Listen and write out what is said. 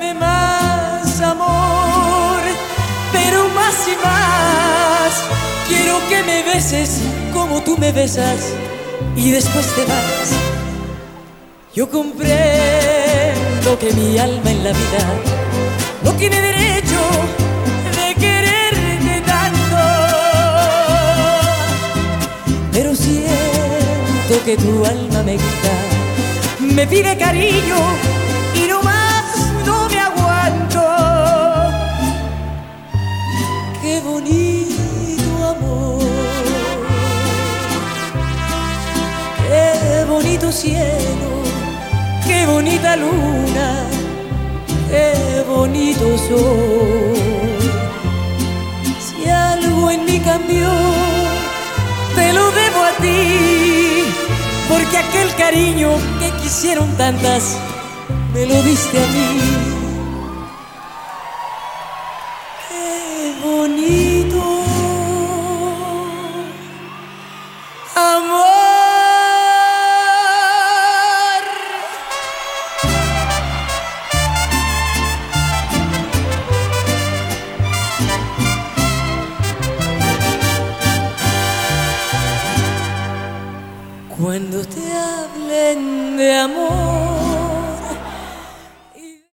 Dame más amor, pero más y más. Quiero que me beses como tú me besas y después te vas. Yo comprendo que mi alma en la vida no tiene derecho de quererte tanto, pero siento que tu alma me grita, me pide cariño Qué bonito amor, qué bonito cielo, qué bonita luna, qué bonito sol. Si algo en mí cambió, te lo debo a ti, porque aquel cariño que quisieron tantas, me lo diste a mí. Cuando te hablen de amor